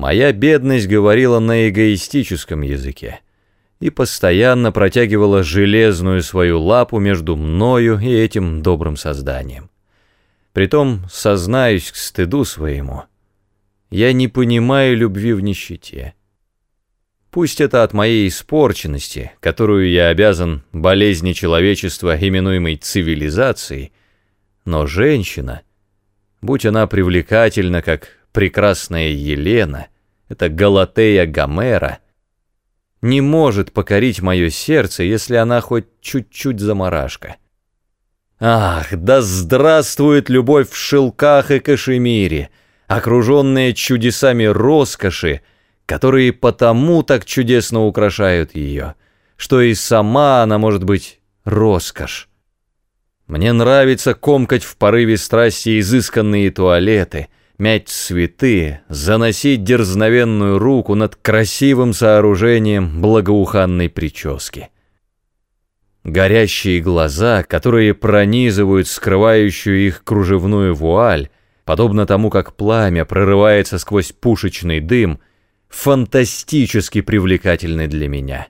Моя бедность говорила на эгоистическом языке и постоянно протягивала железную свою лапу между мною и этим добрым созданием. Притом, сознаюсь к стыду своему, я не понимаю любви в нищете. Пусть это от моей испорченности, которую я обязан болезни человечества, именуемой цивилизацией, но женщина, будь она привлекательна, как прекрасная Елена, это Галатея Гомера, не может покорить мое сердце, если она хоть чуть-чуть заморашка. Ах, да здравствует любовь в шелках и кашемире, окруженная чудесами роскоши, которые потому так чудесно украшают ее, что и сама она может быть роскошь. Мне нравится комкать в порыве страсти изысканные туалеты, мять цветы, заносить дерзновенную руку над красивым сооружением благоуханной прически. Горящие глаза, которые пронизывают скрывающую их кружевную вуаль, подобно тому, как пламя прорывается сквозь пушечный дым, фантастически привлекательны для меня.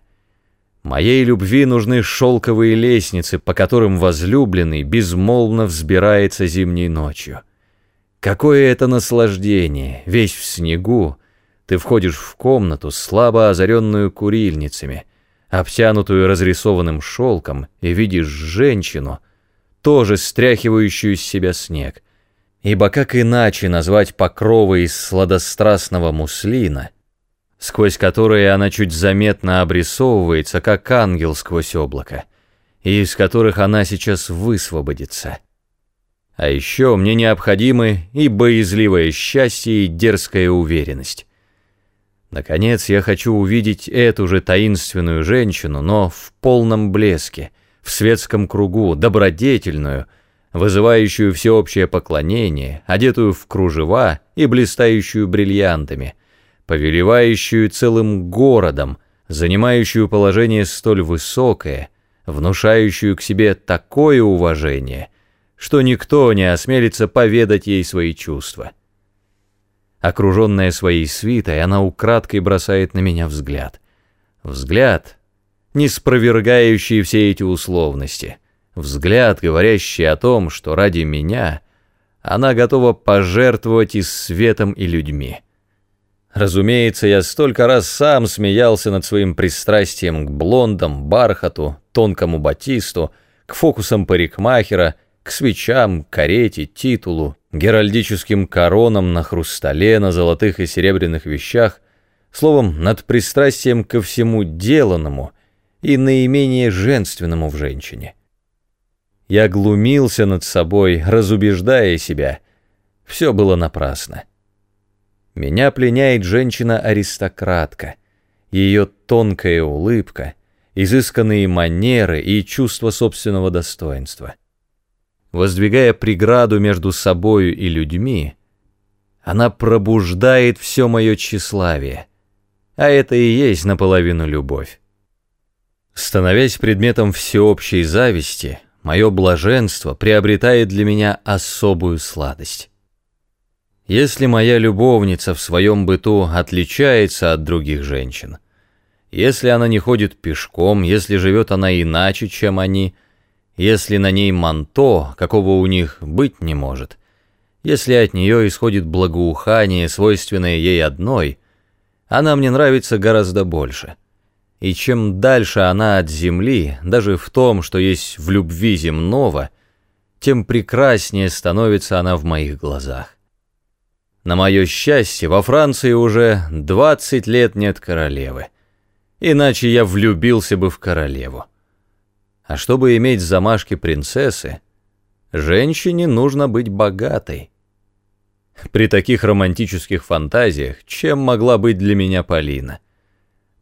Моей любви нужны шелковые лестницы, по которым возлюбленный безмолвно взбирается зимней ночью. Какое это наслаждение, весь в снегу, ты входишь в комнату, слабо озаренную курильницами, обтянутую разрисованным шелком, и видишь женщину, тоже стряхивающую с себя снег. Ибо как иначе назвать покровы из сладострастного муслина — сквозь которые она чуть заметно обрисовывается, как ангел сквозь облако, и из которых она сейчас высвободится. А еще мне необходимы и боязливое счастье, и дерзкая уверенность. Наконец, я хочу увидеть эту же таинственную женщину, но в полном блеске, в светском кругу, добродетельную, вызывающую всеобщее поклонение, одетую в кружева и блистающую бриллиантами — повелевающую целым городом, занимающую положение столь высокое, внушающую к себе такое уважение, что никто не осмелится поведать ей свои чувства. Окруженная своей свитой, она украдкой бросает на меня взгляд. Взгляд, не спровергающий все эти условности. Взгляд, говорящий о том, что ради меня она готова пожертвовать и светом, и людьми. Разумеется, я столько раз сам смеялся над своим пристрастием к блондам, бархату, тонкому батисту, к фокусам парикмахера, к свечам, карете, титулу, геральдическим коронам на хрустале, на золотых и серебряных вещах, словом, над пристрастием ко всему деланному и наименее женственному в женщине. Я глумился над собой, разубеждая себя. Все было напрасно. Меня пленяет женщина-аристократка, ее тонкая улыбка, изысканные манеры и чувство собственного достоинства. Воздвигая преграду между собою и людьми, она пробуждает все мое тщеславие, а это и есть наполовину любовь. Становясь предметом всеобщей зависти, мое блаженство приобретает для меня особую сладость. Если моя любовница в своем быту отличается от других женщин, если она не ходит пешком, если живет она иначе, чем они, если на ней манто, какого у них быть не может, если от нее исходит благоухание, свойственное ей одной, она мне нравится гораздо больше. И чем дальше она от земли, даже в том, что есть в любви земного, тем прекраснее становится она в моих глазах. На мое счастье, во Франции уже 20 лет нет королевы. Иначе я влюбился бы в королеву. А чтобы иметь замашки принцессы, женщине нужно быть богатой. При таких романтических фантазиях, чем могла быть для меня Полина?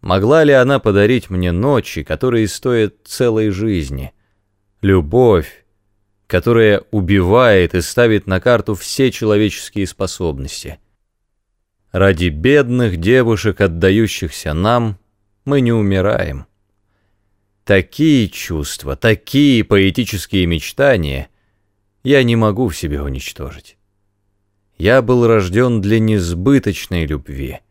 Могла ли она подарить мне ночи, которые стоят целой жизни? Любовь, которая убивает и ставит на карту все человеческие способности. Ради бедных девушек, отдающихся нам, мы не умираем. Такие чувства, такие поэтические мечтания я не могу в себе уничтожить. Я был рожден для несбыточной любви —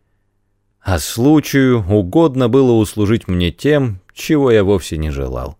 а случаю угодно было услужить мне тем, чего я вовсе не желал.